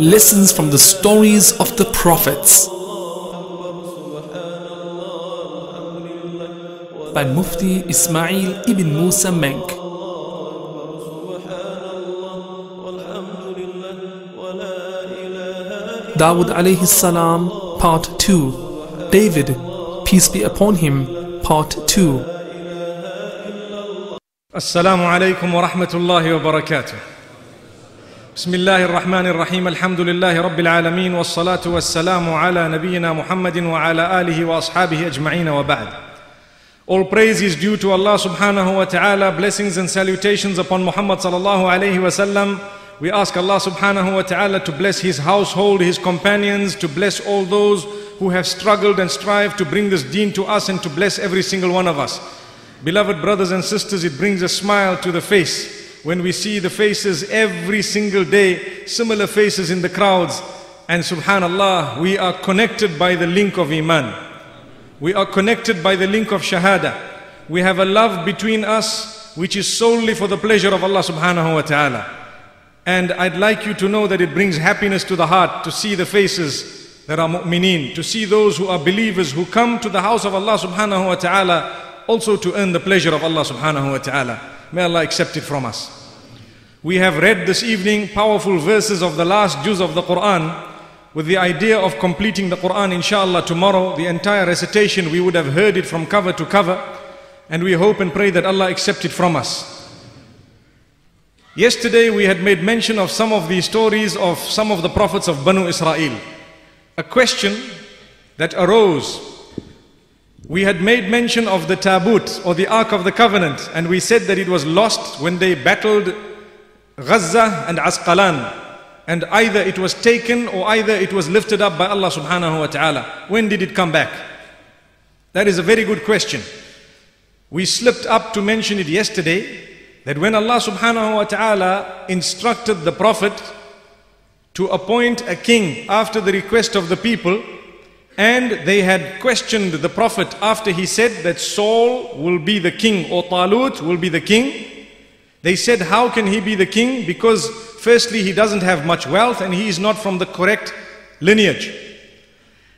lessons from the stories of the prophets by Mufti Ismail ibn Musa Menk. Dawud alayhi salam, part 2. David, peace be upon him, part 2. Assalamu alaykum wa rahmatullahi wa barakatuh. بسم الله الرحمن الرحيم الحمد لله رب العالمين والصلاة والسلام على نبينا محمد وعلى آله وأصحابه أجمعين وبعد. All praise is due to Allah subhanahu wa ta'ala. Blessings and salutations upon Muhammad sallallahu alayhi wa sallam. We ask Allah subhanahu wa ta'ala to bless his household, his companions, to bless all those who have struggled and strived to bring this deen to us and to bless every single one of us. Beloved brothers and sisters, it brings a smile to the face when we see the faces every single day, similar faces in the crowds. And subhanallah, we are connected by the link of Iman. We are connected by the link of Shahada. We have a love between us which is solely for the pleasure of Allah subhanahu wa ta'ala. And I'd like you to know that it brings happiness to the heart to see the faces that are mu'mineen, to see those who are believers who come to the house of Allah subhanahu wa ta'ala also to earn the pleasure of Allah subhanahu wa ta'ala. May Allah accept it from us. We have read this evening powerful verses of the last juz of the Quran with the idea of completing the Quran inshallah tomorrow. The entire recitation, we would have heard it from cover to cover. And we hope and pray that Allah accept it from us. Yesterday we had made mention of some of the stories of some of the prophets of Banu Israel. A question that arose. We had made mention of the Tabut or the Ark of the Covenant and we said that it was lost when they battled Gaza and Asqalan. And either it was taken or either it was lifted up by Allah subhanahu wa ta'ala. When did it come back? That is a very good question. We slipped up to mention it yesterday that when Allah subhanahu wa ta'ala instructed the Prophet to appoint a king after the request of the people, and they had questioned the Prophet after he said that Saul will be the king or Talut will be the king. They said, How can he be the king? Because firstly, he doesn't have much wealth and he is not from the correct lineage.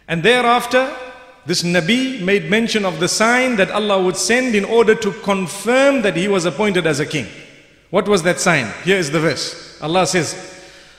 And thereafter, this Nabi made mention of the sign that Allah would send in order to confirm that he was appointed as a king. What was that sign? Here is the verse. Allah says,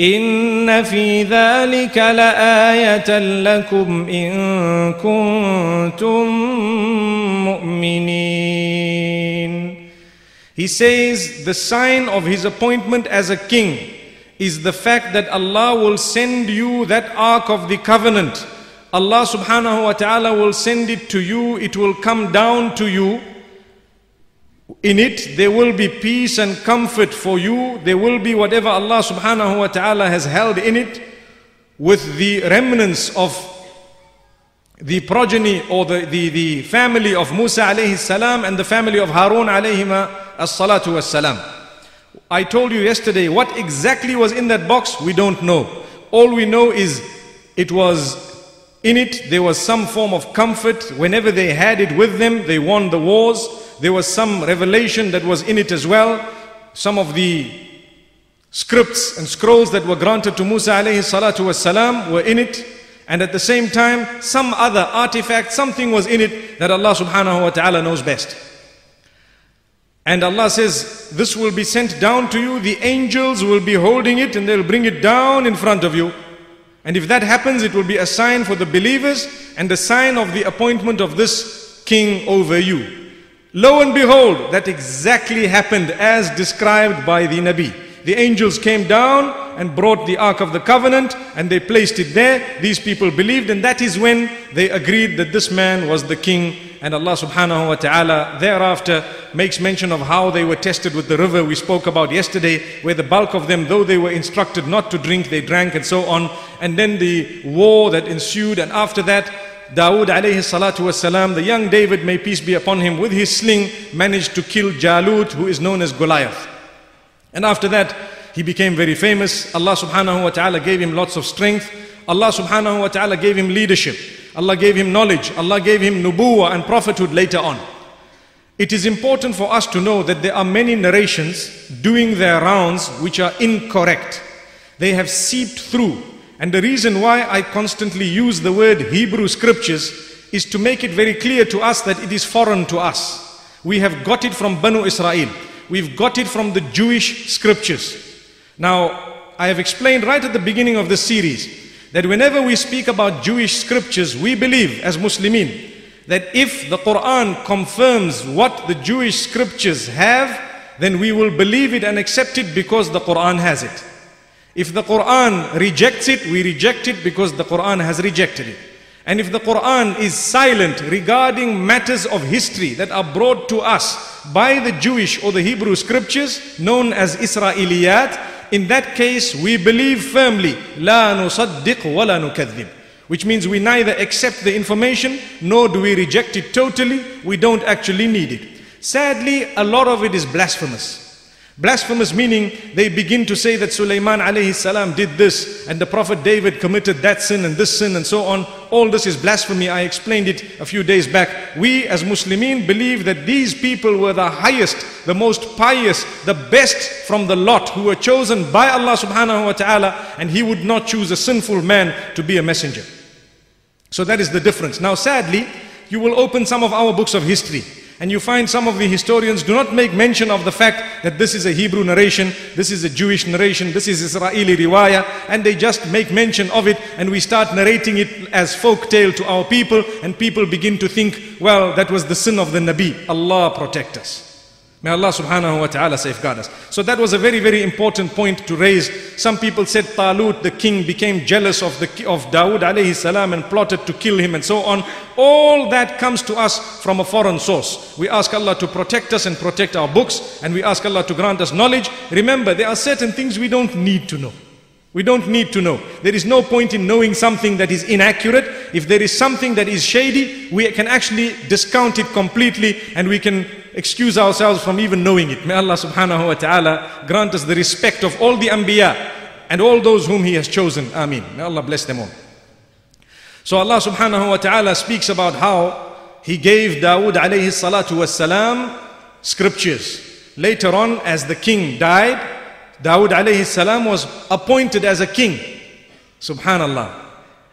إن في ذلك لآية لكم إن كنتم مؤمنين He says the sign of his appointment as a king is the fact that Allah will send you that ark of the covenant. Allah subhanahu wa ta'ala will send it to you, it will come down to you. In it, there will be peace and comfort for you. There will be whatever Allah subhanahu wa ta'ala has held in it with the remnants of the progeny or the, the, the family of Musa alayhi salam and the family of Harun alayhi as-salatu was-salam. I told you yesterday what exactly was in that box, we don't know. All we know is it was in it, there was some form of comfort. Whenever they had it with them, they won the wars. There was some revelation that was in it as well. Some of the scripts and scrolls that were granted to Musa alayhi salatu wasalam were in it. And at the same time, some other artifact, something was in it that Allah subhanahu wa ta'ala knows best. And Allah says, this will be sent down to you. The angels will be holding it and they'll bring it down in front of you. And if that happens, it will be a sign for the believers and a sign of the appointment of this king over you. Lo and behold, that exactly happened as described by the Nabi. The angels came down and brought the Ark of the Covenant and they placed it there. These people believed and that is when they agreed that this man was the king. And Allah subhanahu wa ta'ala thereafter makes mention of how they were tested with the river we spoke about yesterday, where the bulk of them, though they were instructed not to drink, they drank and so on. And then the war that ensued and after that, Dawood alayhi salatu wasalam, the young David, may peace be upon him, with his sling managed to kill Jalut, who is known as Goliath. And after that, he became very famous. Allah subhanahu wa ta'ala gave him lots of strength. Allah subhanahu wa ta'ala gave him leadership. Allah gave him knowledge. Allah gave him nubuwa and prophethood later on. It is important for us to know that there are many narrations doing their rounds which are incorrect. They have seeped through and the reason why I constantly use the word Hebrew scriptures is to make it very clear to us that it is foreign to us. We have got it from Banu Israel. We've got it from the Jewish scriptures. Now, I have explained right at the beginning of this series that whenever we speak about Jewish scriptures, we believe as Muslimin that if the Quran confirms what the Jewish scriptures have, then we will believe it and accept it because the Quran has it. If the Quran rejects it, we reject it because the Quran has rejected it. And if the Quran is silent regarding matters of history that are brought to us by the Jewish or the Hebrew scriptures known as Israeliyat, in that case we believe firmly, لا نصدق ولا نكذب. Which means we neither accept the information nor do we reject it totally. We don't actually need it. Sadly, a lot of it is blasphemous. Blasphemous meaning they begin to say that Sulaiman alayhi salam did this and the Prophet David committed that sin and this sin and so on. All this is blasphemy. I explained it a few days back. We as Muslimin believe that these people were the highest, the most pious, the best from the lot who were chosen by Allah subhanahu wa ta'ala and He would not choose a sinful man to be a messenger. So that is the difference. Now sadly, you will open some of our books of history and you find some of the historians do not make mention of the fact that this is a Hebrew narration, this is a Jewish narration, this is Israeli riwayah, and they just make mention of it and we start narrating it as folk tale to our people and people begin to think, well, that was the sin of the Nabi. Allah protect us. May Allah subhanahu wa ta'ala safeguard us. So that was a very, very important point to raise. Some people said Talut, the king, became jealous of, the, of Dawood alayhi salam and plotted to kill him and so on. All that comes to us from a foreign source. We ask Allah to protect us and protect our books and we ask Allah to grant us knowledge. Remember, there are certain things we don't need to know. We don't need to know. There is no point in knowing something that is inaccurate. If there is something that is shady, we can actually discount it completely and we can excuse ourselves from even knowing it. May Allah subhanahu wa ta'ala grant us the respect of all the anbiya and all those whom He has chosen. Ameen. May Allah bless them all. So Allah subhanahu wa ta'ala speaks about how He gave Dawood alayhi salatu was salam scriptures. Later on, as the king died, Dawood alayhi salam was appointed as a king. Subhanallah.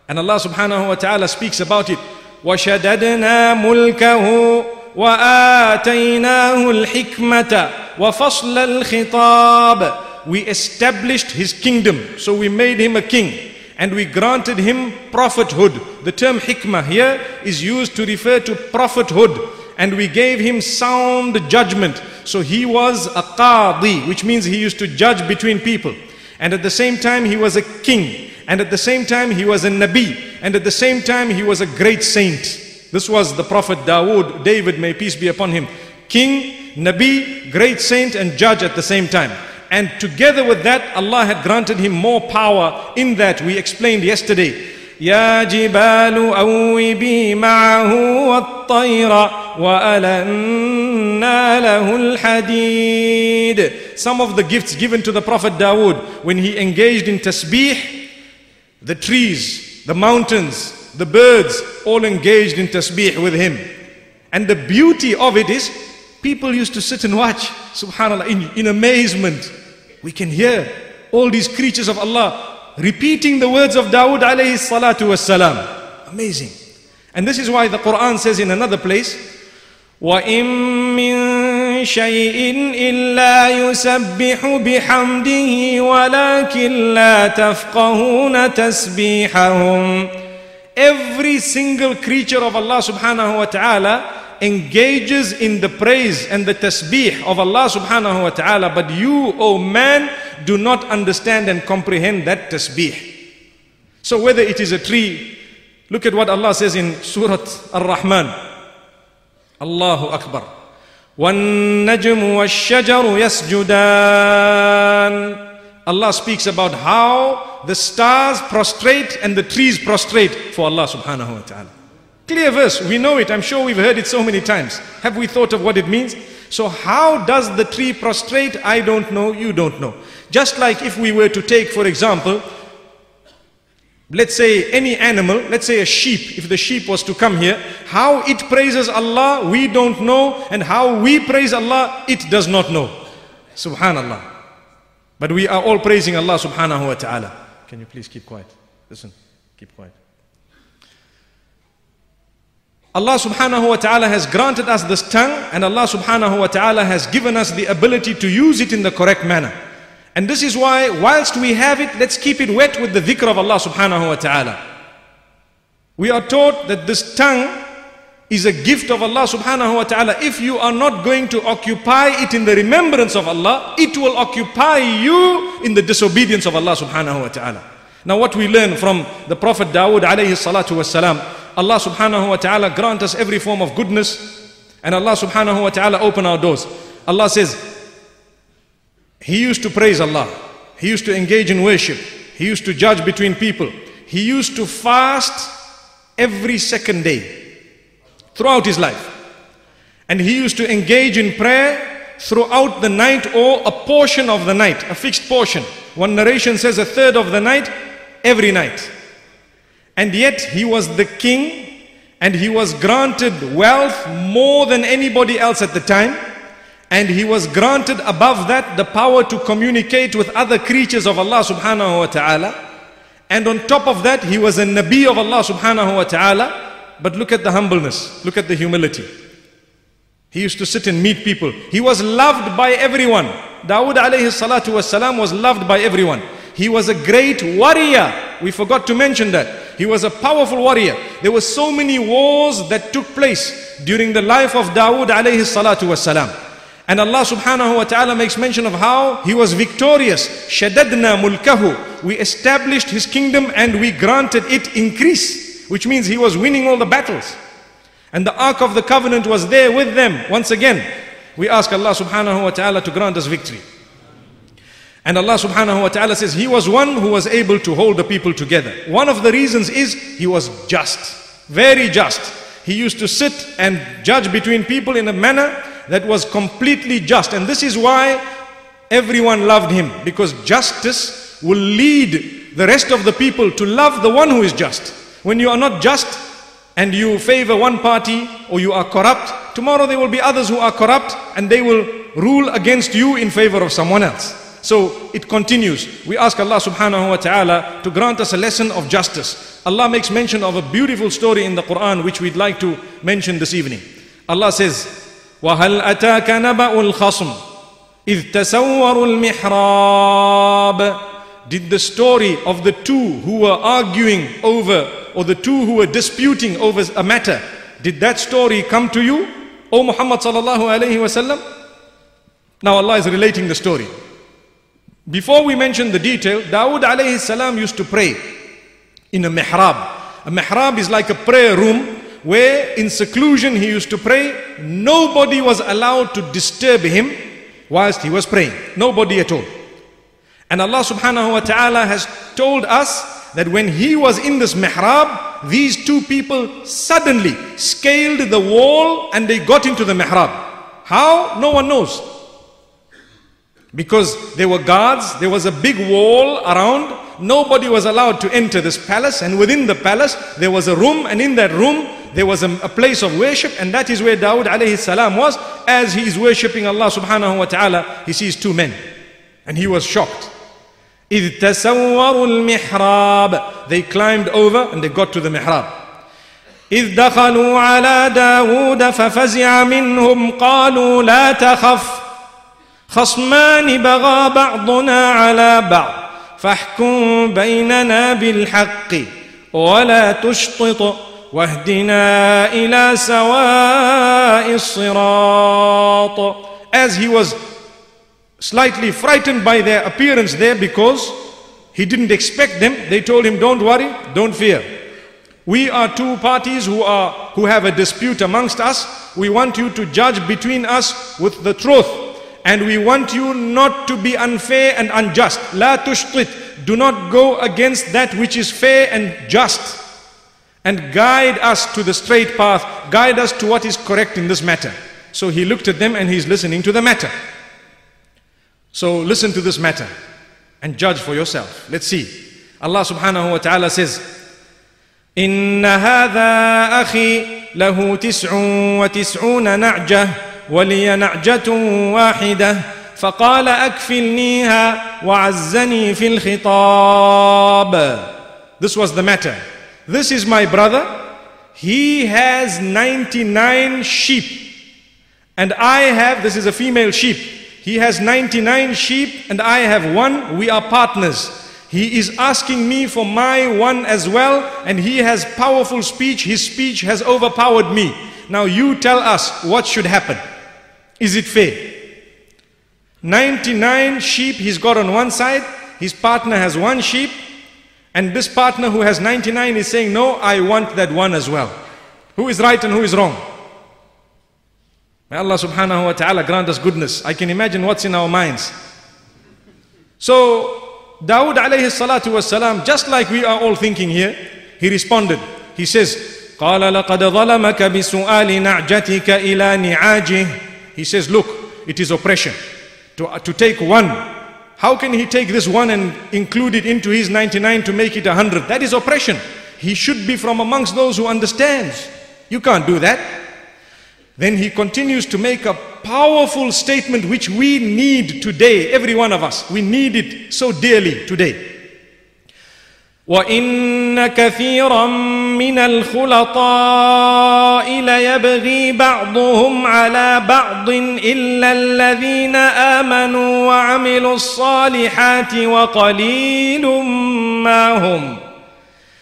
And Allah subhanahu wa ta'ala speaks about it. وَشَدَدْنَا مُلْكَهُ وآتيناه الحكمة وفصل الخطاب We established his kingdom, so we made him a king and we granted him prophethood. The term hikmah here is used to refer to prophethood and we gave him sound judgment. So he was a qadi, which means he used to judge between people. And at the same time, he was a king. And at the same time, he was a nabi. And at the same time, he was a great saint. This was the Prophet Dawood, David, may peace be upon him. King, Nabi, great saint and judge at the same time. And together with that, Allah had granted him more power in that we explained yesterday. يا جبال أوبي معه والطير وألنا له الحديد Some of the gifts given to the Prophet Dawood when he engaged in tasbih, the trees, the mountains, the birds all engaged in tasbih with him. And the beauty of it is, people used to sit and watch, subhanAllah, in, in amazement. We can hear all these creatures of Allah repeating the words of Dawood alayhi salatu wasalam. Amazing. And this is why the Quran says in another place, وَإِن مِّن شَيْءٍ إِلَّا يُسَبِّحُ بِحَمْدِهِ وَلَكِن لَّا تَفْقَهُونَ تَسْبِيحَهُمْ Every single creature of Allah subhanahu wa ta'ala engages in the praise and the tasbih of Allah subhanahu wa ta'ala, but you, O man, do not understand and comprehend that tasbih. So whether it is a tree, look at what Allah says in Surah Ar-Rahman. Allahu Akbar. وَالنَّجْمُ وَالشَّجَرُ يَسْجُدَانِ Allah speaks about how the stars prostrate and the trees prostrate for Allah subhanahu wa ta'ala. Clear verse, we know it, I'm sure we've heard it so many times. Have we thought of what it means? So, how does the tree prostrate? I don't know, you don't know. Just like if we were to take, for example, let's say any animal, let's say a sheep, if the sheep was to come here, how it praises Allah, we don't know, and how we praise Allah, it does not know. Subhanallah. But we are all praising Allah subhanahu wa ta'ala. Can you please keep quiet? Listen, keep quiet. Allah subhanahu wa ta'ala has granted us this tongue and Allah subhanahu wa ta'ala has given us the ability to use it in the correct manner. And this is why whilst we have it, let's keep it wet with the dhikr of Allah subhanahu wa ta'ala. We are taught that this tongue is a gift of Allah subhanahu wa ta'ala. If you are not going to occupy it in the remembrance of Allah, it will occupy you in the disobedience of Allah subhanahu wa ta'ala. Now what we learn from the Prophet Dawood alayhi salatu was salam, Allah subhanahu wa ta'ala grant us every form of goodness and Allah subhanahu wa ta'ala open our doors. Allah says, He used to praise Allah. He used to engage in worship. He used to judge between people. He used to fast every second day throughout his life. And he used to engage in prayer throughout the night or a portion of the night, a fixed portion. One narration says a third of the night, every night. And yet he was the king and he was granted wealth more than anybody else at the time. And he was granted above that the power to communicate with other creatures of Allah subhanahu wa ta'ala. And on top of that, he was a Nabi of Allah subhanahu wa ta'ala. But look at the humbleness, look at the humility. He used to sit and meet people. He was loved by everyone. Dawood alayhi salatu wasalam was loved by everyone. He was a great warrior. We forgot to mention that. He was a powerful warrior. There were so many wars that took place during the life of Dawood alayhi salatu wasalam. And Allah subhanahu wa ta'ala makes mention of how he was victorious. Shadadna mulkahu. We established his kingdom and we granted it increase. Which means he was winning all the battles. And the Ark of the Covenant was there with them. Once again, we ask Allah subhanahu wa ta'ala to grant us victory. And Allah subhanahu wa ta'ala says He was one who was able to hold the people together. One of the reasons is He was just, very just. He used to sit and judge between people in a manner that was completely just. And this is why everyone loved Him, because justice will lead the rest of the people to love the one who is just. When you are not just and you favor one party or you are corrupt, tomorrow there will be others who are corrupt and they will rule against you in favor of someone else. So it continues. We ask Allah subhanahu wa ta'ala to grant us a lesson of justice. Allah makes mention of a beautiful story in the Quran which we'd like to mention this evening. Allah says, وَهَلْ أَتَاكَ نَبَأُ الْخَصْمِ إِذْ تَسَوَّرُوا الْمِحْرَابِ Did the story of the two who were arguing over, or the two who were disputing over a matter, did that story come to you, O Muhammad sallallahu alayhi wasallam? Now Allah is relating the story. Before we mention the detail, Dawood alayhi salam used to pray in a mihrab. A mihrab is like a prayer room where in seclusion he used to pray. Nobody was allowed to disturb him whilst he was praying. Nobody at all. And Allah subhanahu wa ta'ala has told us that when he was in this mihrab, these two people suddenly scaled the wall and they got into the mihrab. How? No one knows. Because there were guards, there was a big wall around, nobody was allowed to enter this palace, and within the palace there was a room, and in that room there was a, a place of worship, and that is where Dawood alayhi salam was. As he is worshipping Allah subhanahu wa ta'ala, he sees two men, and he was shocked. إذ تسوروا المحراب. They climbed over and they got to the mihrab. إذ دخلوا على داود ففزع منهم قالوا لا تخف. خصمان بغى بعضنا على بعض. فاحكم بيننا بالحق ولا تشطط واهدنا إلى سواء الصراط. As he was slightly frightened by their appearance there because he didn't expect them, they told him, don't worry, don't fear. We are two parties who are who have a dispute amongst us. We want you to judge between us with the truth. And we want you not to be unfair and unjust. La tushtit. Do not go against that which is fair and just. And guide us to the straight path. Guide us to what is correct in this matter. So he looked at them and he's listening to the matter. So listen to this matter and judge for yourself. Let's see. Allah subhanahu wa ta'ala says, إن هذا أخي له تسع وتسعون نعجة ولي نعجة واحدة فقال أكفلنيها وعزني في الخطاب This was the matter. This is my brother. He has 99 sheep. And I have, this is a female sheep. He has 99 sheep and I have one. We are partners. He is asking me for my one as well and he has powerful speech. His speech has overpowered me. Now you tell us what should happen. Is it fair? 99 sheep he's got on one side. His partner has one sheep. And this partner who has 99 is saying, no, I want that one as well. Who is right and who is wrong? May Allah subhanahu wa ta'ala grant us goodness. I can imagine what's in our minds. So, Dawood alayhi salatu was salam, just like we are all thinking here, he responded. He says, قال لقد ظلمك بسؤال نعجتك إلى نعاجه He says, look, it is oppression. To, to take one, how can he take this one and include it into his 99 to make it 100? That is oppression. He should be from amongst those who understands. You can't do that. Then he continues to make a powerful statement which we need today, every one of us. We need it so dearly today. وإن كثيرا من الخلطاء ليبغي بعضهم على بعض إلا الذين آمنوا وعملوا الصالحات وقليل ما هم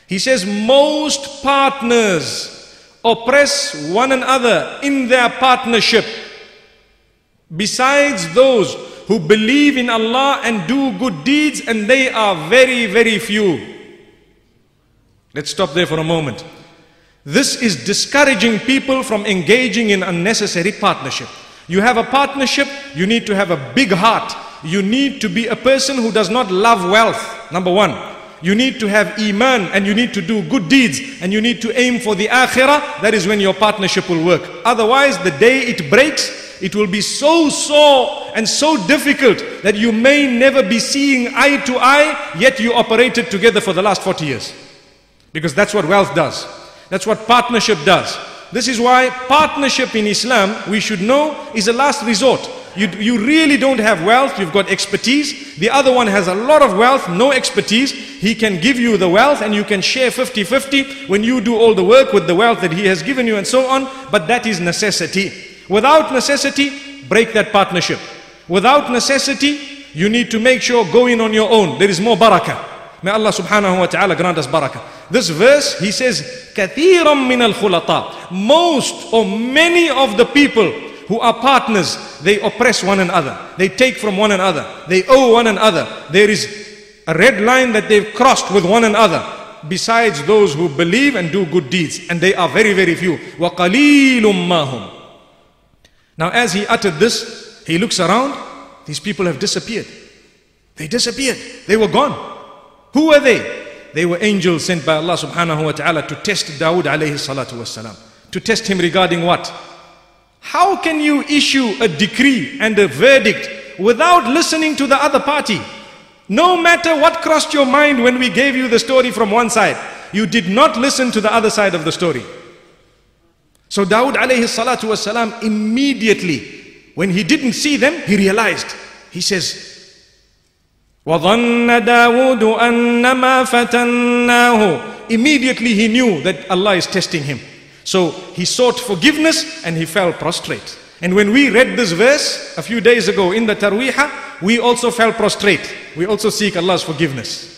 He says most partners oppress one another in their partnership besides those who believe in Allah and do good deeds and they are very very few Let's stop there for a moment. This is discouraging people from engaging in unnecessary partnership. You have a partnership, you need to have a big heart. You need to be a person who does not love wealth, number one. You need to have iman and you need to do good deeds and you need to aim for the akhirah. That is when your partnership will work. Otherwise, the day it breaks, it will be so sore and so difficult that you may never be seeing eye to eye, yet you operated together for the last 40 years. Because that's what wealth does. That's what partnership does. This is why partnership in Islam, we should know, is a last resort. You, you really don't have wealth, you've got expertise. The other one has a lot of wealth, no expertise. He can give you the wealth and you can share 50-50 when you do all the work with the wealth that he has given you and so on. But that is necessity. Without necessity, break that partnership. Without necessity, you need to make sure go in on your own. There is more barakah. May Allah subhanahu wa ta'ala grant us barakah. This verse, he says, كَثِيرًا مِنَ الْخُلَطَاء Most or many of the people who are partners, they oppress one another. They take from one another. They owe one another. There is a red line that they've crossed with one another. Besides those who believe and do good deeds. And they are very, very few. وَقَلِيلٌ مَّا Now as he uttered this, he looks around. These people have disappeared. They disappeared. They were gone. Who were they? They were angels sent by Allah subhanahu wa ta'ala to test Dawood alayhi salatu wasalam. To test him regarding what? How can you issue a decree and a verdict without listening to the other party? No matter what crossed your mind when we gave you the story from one side, you did not listen to the other side of the story. So Dawood alayhi salatu wasalam immediately, when he didn't see them, he realized. He says, وَظَنَّ دَاوُودُ أَنَّمَا فَتَنَّاهُ Immediately he knew that Allah is testing him. So he sought forgiveness and he fell prostrate. And when we read this verse a few days ago in the Taraweeh, we also fell prostrate. We also seek Allah's forgiveness.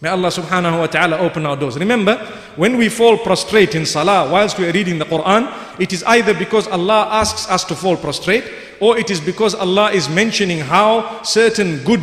May Allah subhanahu wa ta'ala open our doors. Remember, when we fall prostrate in salah whilst we are reading the Quran, it is either because Allah asks us to fall prostrate or it is because Allah is mentioning how certain good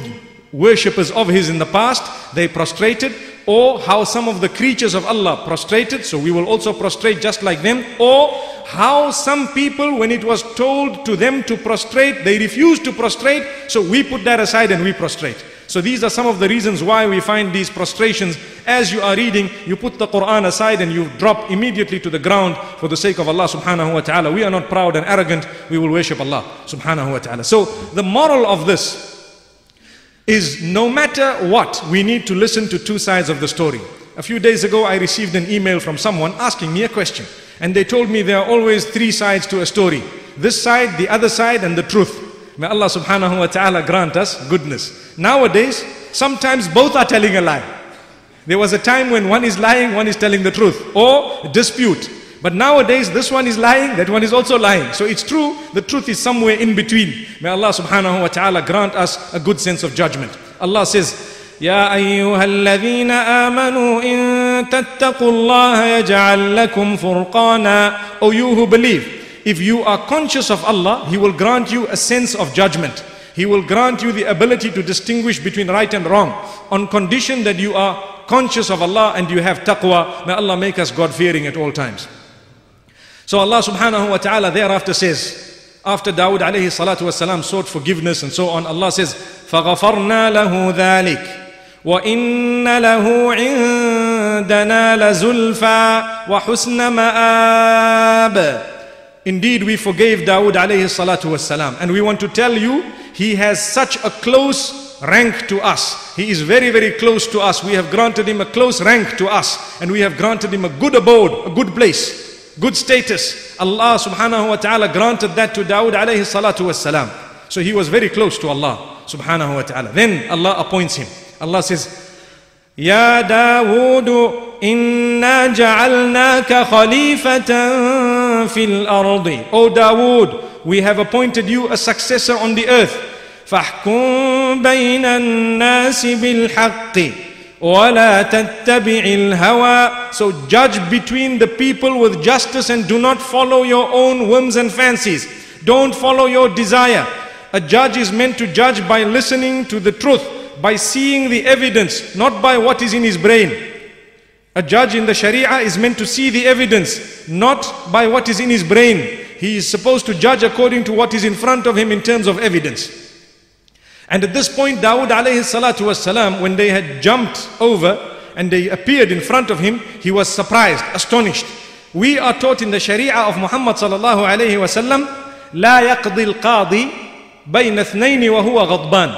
worshippers of His in the past, they prostrated or how some of the creatures of Allah prostrated, so we will also prostrate just like them, or how some people, when it was told to them to prostrate, they refused to prostrate, so we put that aside and we prostrate. So these are some of the reasons why we find these prostrations. As you are reading, you put the Quran aside and you drop immediately to the ground for the sake of Allah subhanahu wa ta'ala. We are not proud and arrogant, we will worship Allah subhanahu wa ta'ala. So the moral of this is no matter what, we need to listen to two sides of the story. A few days ago, I received an email from someone asking me a question. And they told me there are always three sides to a story. This side, the other side, and the truth. May Allah subhanahu wa ta'ala grant us goodness. Nowadays, sometimes both are telling a lie. There was a time when one is lying, one is telling the truth, or dispute. But nowadays, this one is lying, that one is also lying. So it's true, the truth is somewhere in between. May Allah subhanahu wa ta'ala grant us a good sense of judgment. Allah says, يا أيها الذين آمنوا إن تتقوا الله يجعل لكم فرقانا O you who believe, if you are conscious of Allah, He will grant you a sense of judgment. He will grant you the ability to distinguish between right and wrong on condition that you are conscious of Allah and you have taqwa. May Allah make us God fearing at all times. So Allah subhanahu wa ta'ala thereafter says, after Dawood alayhi salatu wasalam sought forgiveness and so on, Allah says, فَغَفَرْنَا لَهُ ذَلِكَ وَإِنَّ لَهُ عِندَنَا لَزُلْفَى وَحُسْنَ مَآبٍ Indeed, we forgave Dawood alayhi salatu wasalam. And we want to tell you, he has such a close rank to us. He is very, very close to us. We have granted him a close rank to us. And we have granted him a good abode, a good place, good status. Allah subhanahu wa ta'ala granted that to Dawood alayhi salatu wasalam. So he was very close to Allah subhanahu wa ta'ala. Then Allah appoints him. Allah says, يا داود إنا جعلناك خليفة في الأرض O Dawood, we have appointed you a successor on the earth. فاحكم بين الناس بالحق ولا تتبع الهوى So judge between the people with justice and do not follow your own whims and fancies. Don't follow your desire. A judge is meant to judge by listening to the truth by seeing the evidence, not by what is in his brain. A judge in the Sharia is meant to see the evidence, not by what is in his brain. He is supposed to judge according to what is in front of him in terms of evidence. And at this point, Dawood alayhi salatu wasalam, when they had jumped over and they appeared in front of him, he was surprised, astonished. We are taught in the Sharia of Muhammad sallallahu alayhi wasallam, لا يقضي القاضي بين اثنين وهو غضبان.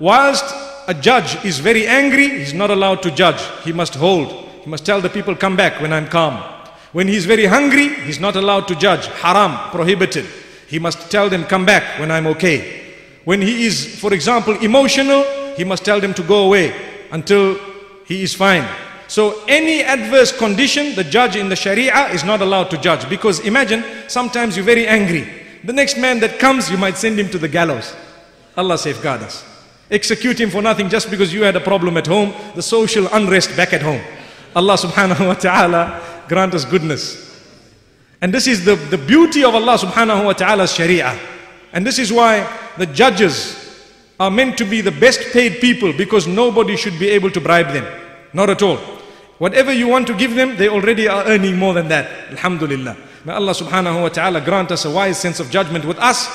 Whilst a judge is very angry, he's not allowed to judge. He must hold. He must tell the people, come back when I'm calm. When he's very hungry, he's not allowed to judge. Haram, prohibited. He must tell them, come back when I'm okay. When he is, for example, emotional, he must tell them to go away until he is fine. So any adverse condition, the judge in the Sharia is not allowed to judge. Because imagine, sometimes you're very angry. The next man that comes, you might send him to the gallows. Allah safeguard us. Execute him for nothing just because you had a problem at home, the social unrest back at home. Allah subhanahu wa ta'ala grant us goodness. And this is the, the beauty of Allah subhanahu wa ta'ala's sharia. And this is why the judges are meant to be the best paid people because nobody should be able to bribe them. Not at all. Whatever you want to give them, they already are earning more than that. Alhamdulillah. May Allah subhanahu wa ta'ala grant us a wise sense of judgment with us.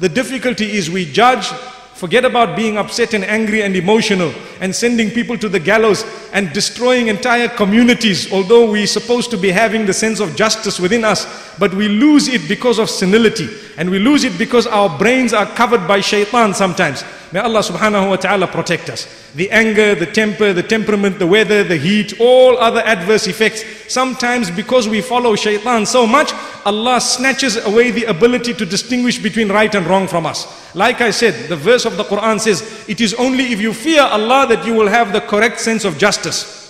The difficulty is we judge Forget about being upset and angry and emotional and sending people to the gallows and destroying entire communities, although we're supposed to be having the sense of justice within us, but we lose it because of senility and we lose it because our brains are covered by shaitan sometimes. May Allah subhanahu wa ta'ala protect us. The anger, the temper, the temperament, the weather, the heat, all other adverse effects. Sometimes because we follow shaitan so much, Allah snatches away the ability to distinguish between right and wrong from us. Like I said, the verse of the Quran says, it is only if you fear Allah that you will have the correct sense of justice.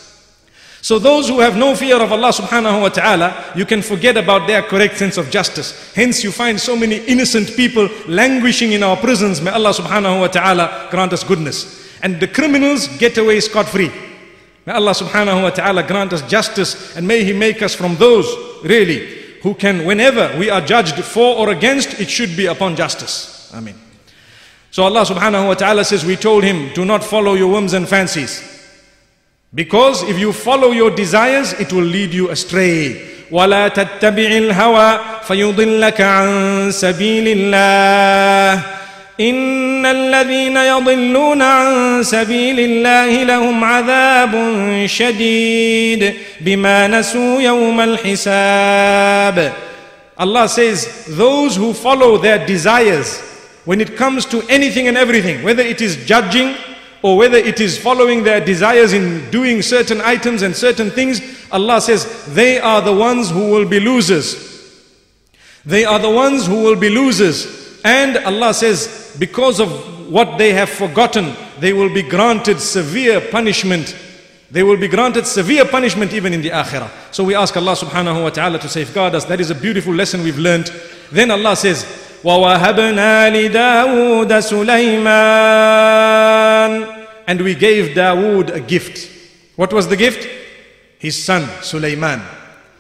So those who have no fear of Allah subhanahu wa ta'ala, you can forget about their correct sense of justice. Hence you find so many innocent people languishing in our prisons. May Allah subhanahu wa ta'ala grant us goodness. And the criminals get away scot-free. May Allah subhanahu wa ta'ala grant us justice and may He make us from those really who can, whenever we are judged for or against, it should be upon justice. Amen. So Allah subhanahu wa ta'ala says, We told him, Do not follow your whims and fancies. Because if you follow your desires, it will lead you astray. ولا تتبع الهوى فيضلك عن سبيل الله إن الذين يضلون عن سبيل الله لهم عذاب شديد بما نسوا يوم الحساب Allah says those who follow their desires when it comes to anything and everything whether it is judging or whether it is following their desires in doing certain items and certain things, Allah says they are the ones who will be losers. They are the ones who will be losers. And Allah says, because of what they have forgotten, they will be granted severe punishment. They will be granted severe punishment even in the akhirah. So we ask Allah subhanahu wa ta'ala to safeguard us. That is a beautiful lesson we've learned. Then Allah says, وَوَهَبْنَا لِدَاوُودَ سُلَيْمَانَ And we gave Dawood a gift. What was the gift? His son, Sulaiman.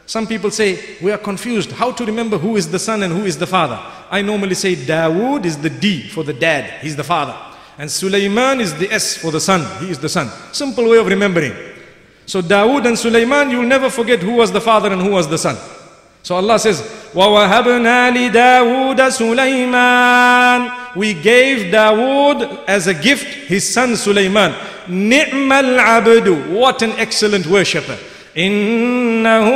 Some people say, we are confused. How to remember who is the son and who is the father? I normally say Dawood is the D for the dad. He's the father. And Sulaiman is the S for the son. He is the son. Simple way of remembering. So Dawood and Sulaiman, you will never forget who was the father and who was the son. So Allah says, وَوَهَبْنَا لِدَاوُودَ سُلَيْمَانَ We gave Dawood as a gift his son Sulaiman. نِعْمَ الْعَبْدُ What an excellent worshipper. إِنَّهُ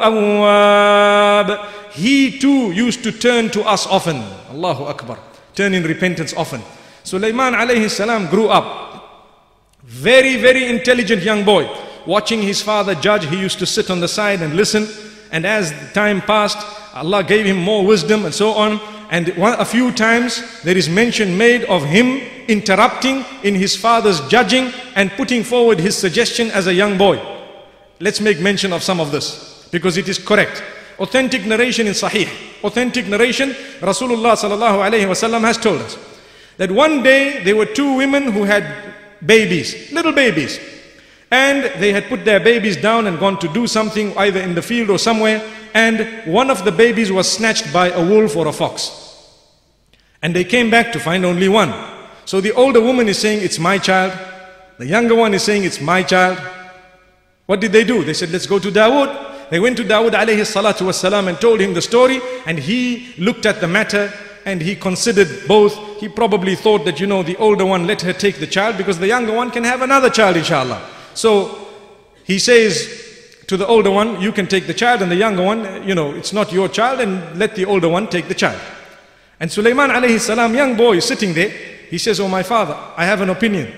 أَوَّابٌ He too used to turn to us often. Allahu Akbar. Turn in repentance often. Sulaiman alayhi salam grew up. Very, very intelligent young boy. Watching his father judge, he used to sit on the side and listen. And as time passed, Allah gave him more wisdom and so on. And one, a few times there is mention made of him interrupting in his father's judging and putting forward his suggestion as a young boy. Let's make mention of some of this because it is correct. Authentic narration in Sahih. Authentic narration, Rasulullah sallallahu wasallam has told us that one day there were two women who had babies, little babies. And they had put their babies down and gone to do something either in the field or somewhere. And one of the babies was snatched by a wolf or a fox. And they came back to find only one. So the older woman is saying, It's my child. The younger one is saying, It's my child. What did they do? They said, Let's go to Dawood. They went to Dawood alayhi salatu wasalam and told him the story. And he looked at the matter and he considered both. He probably thought that, you know, the older one, let her take the child because the younger one can have another child, inshallah. So he says to the older one, you can take the child, and the younger one, you know, it's not your child, and let the older one take the child. And Sulaiman alayhi salam, young boy, sitting there, he says, Oh, my father, I have an opinion.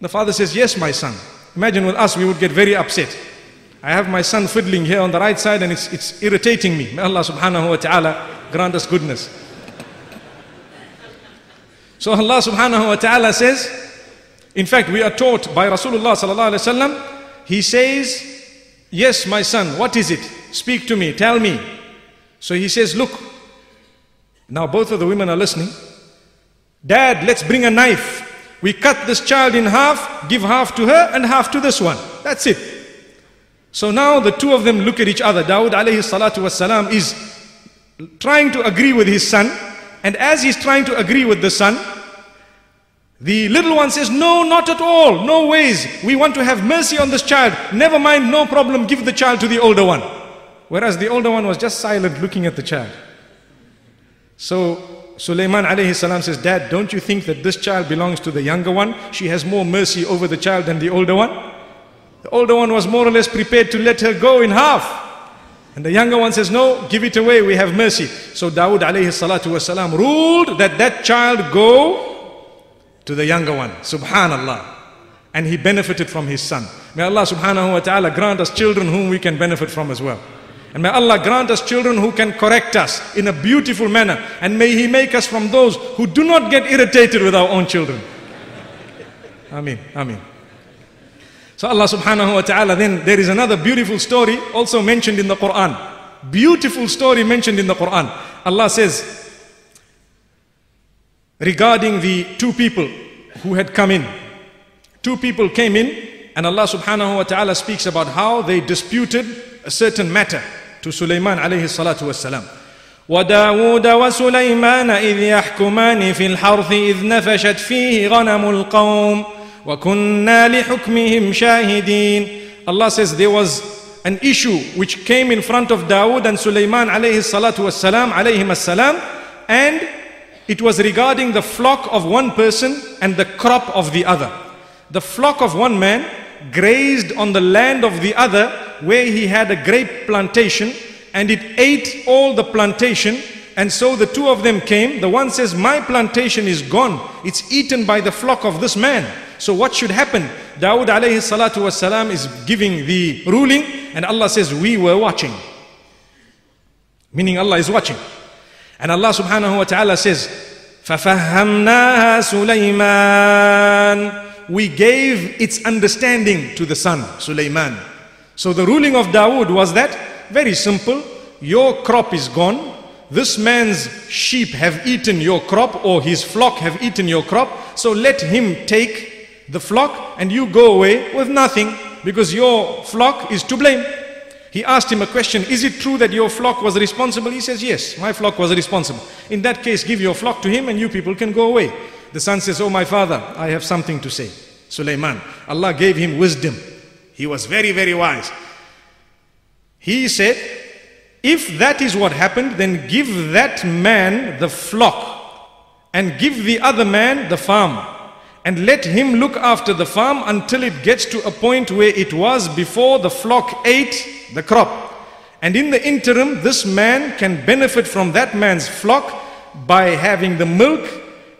The father says, Yes, my son. Imagine with us, we would get very upset. I have my son fiddling here on the right side and it's, it's irritating me. May Allah subhanahu wa ta'ala grant us goodness. So Allah subhanahu wa ta'ala says, in fact, we are taught by Rasulullah sallallahu alaihi wasallam. He says, "Yes, my son. What is it? Speak to me. Tell me." So he says, "Look." Now both of the women are listening. Dad, let's bring a knife. We cut this child in half, give half to her and half to this one. That's it. So now the two of them look at each other. Dawood alayhi salatu wasalam is trying to agree with his son. And as he's trying to agree with the son, the little one says, No, not at all. No ways. We want to have mercy on this child. Never mind, no problem. Give the child to the older one. Whereas the older one was just silent looking at the child. So Sulaiman alayhi salam says, Dad, don't you think that this child belongs to the younger one? She has more mercy over the child than the older one. The older one was more or less prepared to let her go in half. And the younger one says, No, give it away, we have mercy. So Dawood alayhi salatu wasalam ruled that that child go to the younger one. Subhanallah. And he benefited from his son. May Allah subhanahu wa ta'ala grant us children whom we can benefit from as well. And may Allah grant us children who can correct us in a beautiful manner. And may He make us from those who do not get irritated with our own children. Ameen. Ameen. So Allah subhanahu wa ta'ala then there is another beautiful story also mentioned in the Quran. Beautiful story mentioned in the Quran. Allah says, regarding the two people who had come in. Two people came in And Allah subhanahu wa ta'ala speaks about how they disputed a certain matter to Sulaiman alayhi salatu wassalam. وداود وسليمان إذ يحكمان في الحرث إذ نفشت فيه غنم القوم وكنا لحكمهم شاهدين Allah says there was an issue which came in front of Dawood and Sulaiman alayhi salatu wassalam alayhim assalam and it was regarding the flock of one person and the crop of the other. The flock of one man grazed on the land of the other where he had a grape plantation and it ate all the plantation. And so the two of them came. The one says my plantation is gone. It's eaten by the flock of this man. So what should happen? Dawood alayhi salatu wasalam is giving the ruling and Allah says we were watching. Meaning Allah is watching and Allah subhanahu wa ta'ala says فَفَهَّمْنَاهَا سُلَيْمَانَ We gave its understanding to the son, Sulaiman. So the ruling of Dawood was that very simple. Your crop is gone. This man's sheep have eaten your crop or his flock have eaten your crop. So let him take the flock and you go away with nothing because your flock is to blame. He asked him a question, is it true that your flock was responsible? He says, yes, my flock was responsible. In that case, give your flock to him and you people can go away. The son says, oh my father, I have something to say. Sulaiman, Allah gave him wisdom. He was very, very wise. He said, if that is what happened, then give that man the flock and give the other man the farm and let him look after the farm until it gets to a point where it was before the flock ate the crop. And in the interim, this man can benefit from that man's flock by having the milk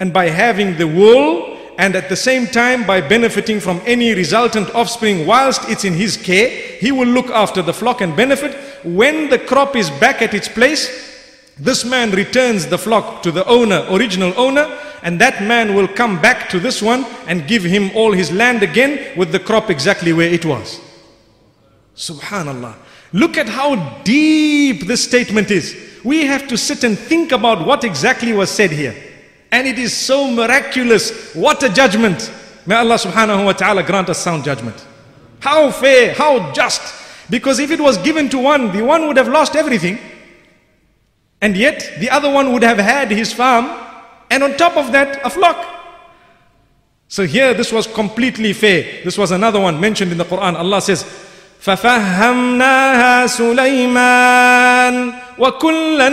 and by having the wool and at the same time by benefiting from any resultant offspring whilst it's in his care, he will look after the flock and benefit. When the crop is back at its place, this man returns the flock to the owner, original owner, and that man will come back to this one and give him all his land again with the crop exactly where it was. Subhanallah. Look at how deep this statement is. We have to sit and think about what exactly was said here. And it is so miraculous. What a judgment. May Allah subhanahu wa ta'ala grant us sound judgment. How fair, how just. Because if it was given to one, the one would have lost everything. And yet the other one would have had his farm and on top of that a flock. So here this was completely fair. This was another one mentioned in the Quran. Allah says, ففهمناها سليمان وكلا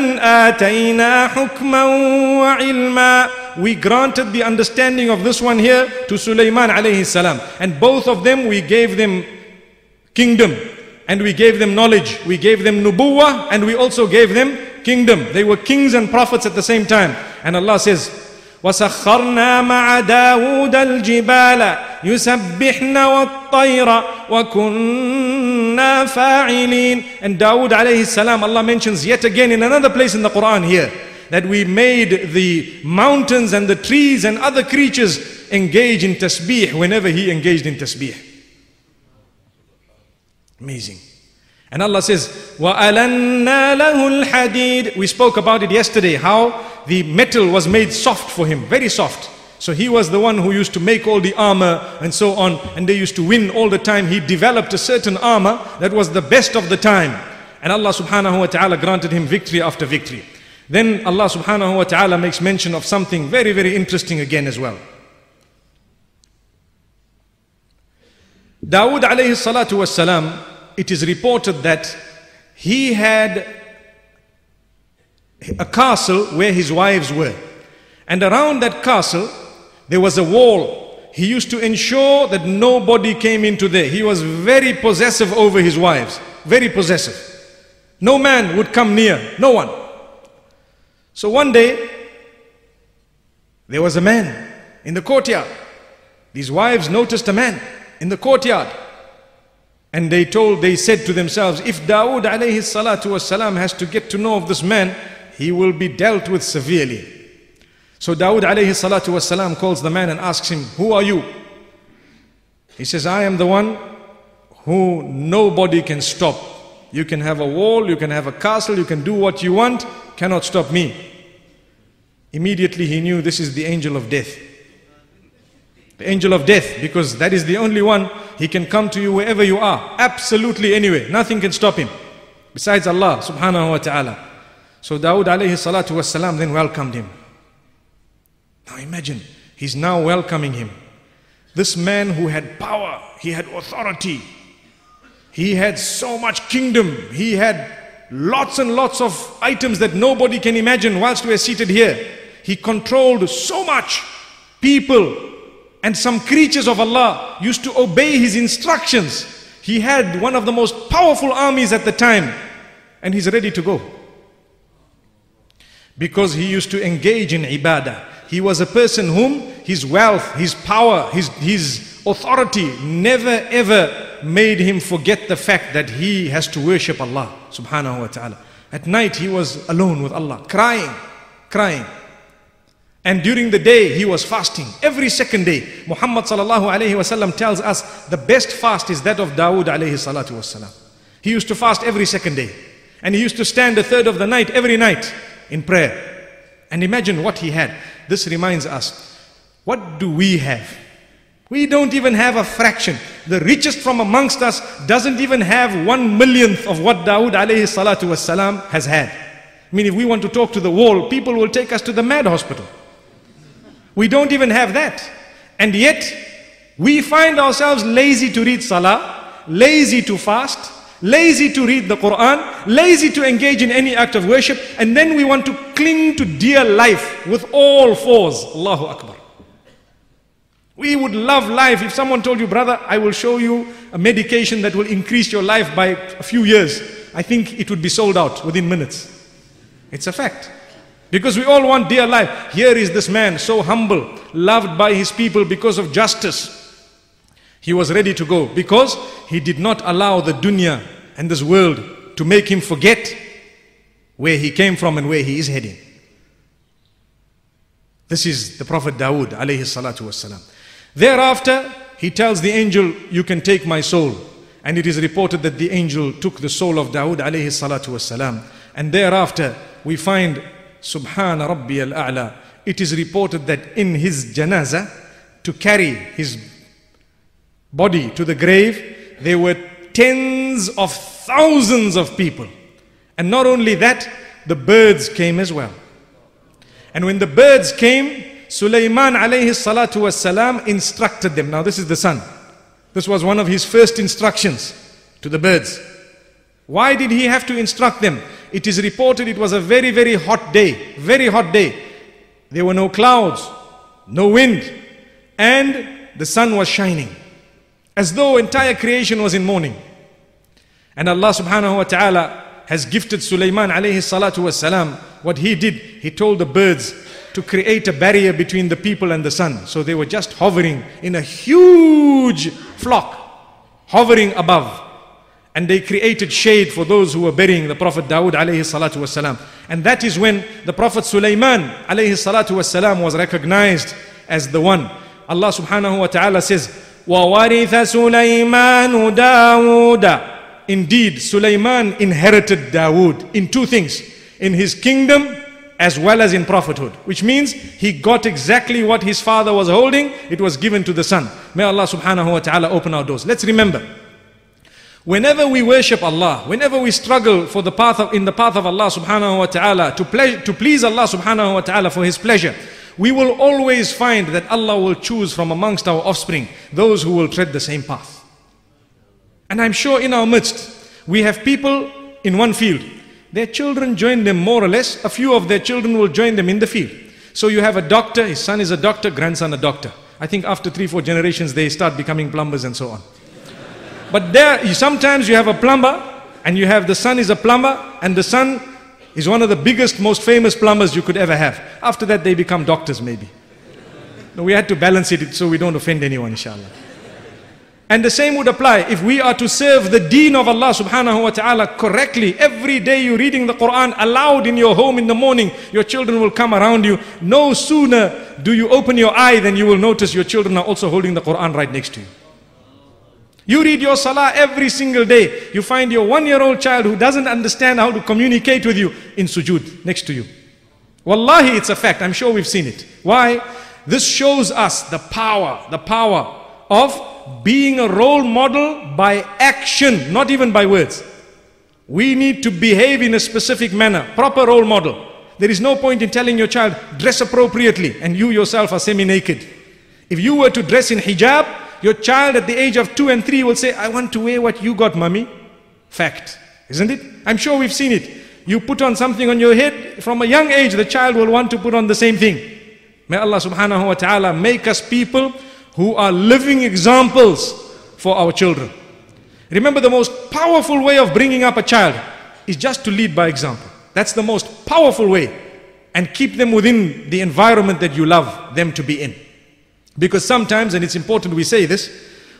آتينا حكما وعلما We granted the understanding of this one here to Sulaiman alayhi salam. And both of them we gave them kingdom and we gave them knowledge. We gave them nubuwah and we also gave them kingdom. They were kings and prophets at the same time. And Allah says, وسخرنا مع داود الجبال يسبحن والطير وكنا فاعلين And Dawood alayhi salam, Allah mentions yet again in another place in the Quran here that we made the mountains and the trees and other creatures engage in tasbih whenever he engaged in tasbih. Amazing. And Allah says, وَأَلَنَّا لَهُ الْحَدِيدِ We spoke about it yesterday, how the metal was made soft for him, very soft. So he was the one who used to make all the armor and so on, and they used to win all the time. He developed a certain armor that was the best of the time. And Allah subhanahu wa ta'ala granted him victory after victory. Then Allah subhanahu wa ta'ala makes mention of something very, very interesting again as well. Dawood alayhi salatu was salam, it is reported that he had a castle where his wives were. And around that castle, there was a wall. He used to ensure that nobody came into there. He was very possessive over his wives. Very possessive. No man would come near. No one. So one day, there was a man in the courtyard. These wives noticed a man in the courtyard. And they told, they said to themselves, if Dawood alayhi salatu wasalam has to get to know of this man, he will be dealt with severely. So Dawood alayhi salatu wasalam calls the man and asks him, Who are you? He says, I am the one who nobody can stop. You can have a wall, you can have a castle, you can do what you want, cannot stop me. Immediately he knew this is the angel of death. The angel of death, because that is the only one He can come to you wherever you are. Absolutely anywhere. Nothing can stop him. Besides Allah subhanahu wa ta'ala. So Dawood alayhi salatu wasalam then welcomed him. Now imagine, he's now welcoming him. This man who had power, he had authority, he had so much kingdom, he had lots and lots of items that nobody can imagine whilst we're seated here. He controlled so much people and some creatures of Allah used to obey his instructions. He had one of the most powerful armies at the time and he's ready to go. Because he used to engage in ibadah. He was a person whom his wealth, his power, his, his authority never ever made him forget the fact that he has to worship Allah subhanahu wa ta'ala. At night he was alone with Allah, crying, crying. And during the day, he was fasting. Every second day, Muhammad sallallahu alayhi wasallam tells us the best fast is that of Dawood alayhi salatu wasalam. He used to fast every second day. And he used to stand a third of the night every night in prayer. And imagine what he had. This reminds us, what do we have? We don't even have a fraction. The richest from amongst us doesn't even have one millionth of what Dawood alayhi salatu wasalam has had. I mean, if we want to talk to the wall, people will take us to the mad hospital. We don't even have that. And yet, we find ourselves lazy to read salah, lazy to fast, lazy to read the Quran, lazy to engage in any act of worship, and then we want to cling to dear life with all fours. Allahu Akbar. We would love life if someone told you, brother, I will show you a medication that will increase your life by a few years. I think it would be sold out within minutes. It's a fact. Because we all want dear life. Here is this man, so humble, loved by his people because of justice. He was ready to go because he did not allow the dunya and this world to make him forget where he came from and where he is heading. This is the Prophet Dawood alayhi salatu wasalam. Thereafter, he tells the angel, You can take my soul. And it is reported that the angel took the soul of Dawood alayhi salatu wasalam. And thereafter, we find Subhana Rabbi al A'la. It is reported that in his janaza, to carry his body to the grave, there were tens of thousands of people. And not only that, the birds came as well. And when the birds came, Sulaiman alayhi salatu was salam instructed them. Now this is the son. This was one of his first instructions to the birds. Why did he have to instruct them? It is reported it was a very, very hot day. Very hot day. There were no clouds, no wind, and the sun was shining. As though entire creation was in mourning. And Allah subhanahu wa ta'ala has gifted Sulaiman alayhi salatu was salam. What he did, he told the birds to create a barrier between the people and the sun. So they were just hovering in a huge flock, hovering above. And they created shade for those who were burying the Prophet Dawood alayhi salatu wasalam. And that is when the Prophet Sulaiman alayhi salatu wasalam was recognized as the one. Allah subhanahu wa ta'ala says, وَوَرِثَ سُلَيْمَانُ دَاوُودَ Indeed, Sulaiman inherited Dawood in two things. In his kingdom as well as in prophethood. Which means he got exactly what his father was holding. It was given to the son. May Allah subhanahu wa ta'ala open our doors. Let's remember. Whenever we worship Allah, whenever we struggle for the path of, in the path of Allah subhanahu wa ta'ala to, ple- to please Allah subhanahu wa ta'ala for His pleasure, we will always find that Allah will choose from amongst our offspring those who will tread the same path. And I'm sure in our midst, we have people in one field. Their children join them more or less. A few of their children will join them in the field. So you have a doctor, his son is a doctor, grandson a doctor. I think after three, four generations, they start becoming plumbers and so on. But there, sometimes you have a plumber, and you have the son is a plumber, and the son is one of the biggest, most famous plumbers you could ever have. After that, they become doctors, maybe. No, we had to balance it so we don't offend anyone, inshallah. And the same would apply if we are to serve the deen of Allah subhanahu wa ta'ala correctly. Every day you're reading the Quran aloud in your home in the morning, your children will come around you. No sooner do you open your eye than you will notice your children are also holding the Quran right next to you. You read your salah every single day. You find your one year old child who doesn't understand how to communicate with you in sujood next to you. Wallahi, it's a fact. I'm sure we've seen it. Why? This shows us the power, the power of being a role model by action, not even by words. We need to behave in a specific manner, proper role model. There is no point in telling your child, dress appropriately, and you yourself are semi naked. If you were to dress in hijab, your child at the age of two and three will say, I want to wear what you got, mummy. Fact, isn't it? I'm sure we've seen it. You put on something on your head, from a young age, the child will want to put on the same thing. May Allah subhanahu wa ta'ala make us people who are living examples for our children. Remember, the most powerful way of bringing up a child is just to lead by example. That's the most powerful way. And keep them within the environment that you love them to be in. Because sometimes, and it's important we say this,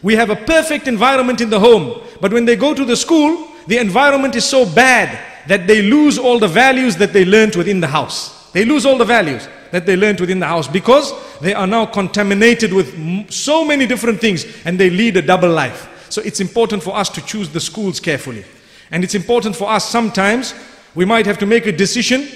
we have a perfect environment in the home, but when they go to the school, the environment is so bad that they lose all the values that they learned within the house. They lose all the values that they learned within the house because they are now contaminated with so many different things and they lead a double life. So it's important for us to choose the schools carefully. And it's important for us sometimes, we might have to make a decision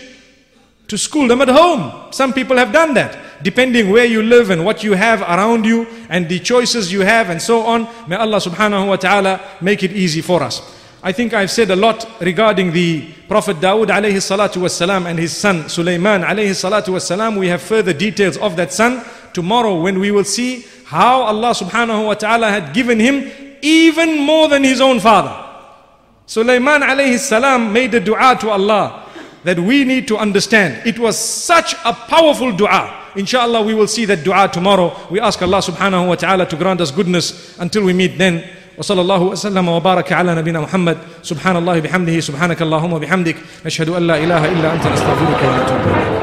to school them at home. Some people have done that. Depending where you live and what you have around you and the choices you have and so on. May Allah subhanahu wa ta'ala make it easy for us. I think I've said a lot regarding the Prophet Dawood alayhi salatu wasalam and his son Sulaiman alayhi salatu wasalam. We have further details of that son tomorrow when we will see how Allah subhanahu wa ta'ala had given him even more than his own father. Sulaiman alayhi salam made a dua to Allah that we need to understand. It was such a powerful dua. Inshallah, we will see that dua tomorrow. We ask Allah subhanahu wa ta'ala to grant us goodness until we meet then. وصلى الله وسلم وبارك على نبينا محمد سبحان الله بحمده سبحانك اللهم وبحمدك نشهد ان لا اله الا انت نستغفرك ونتوب اليك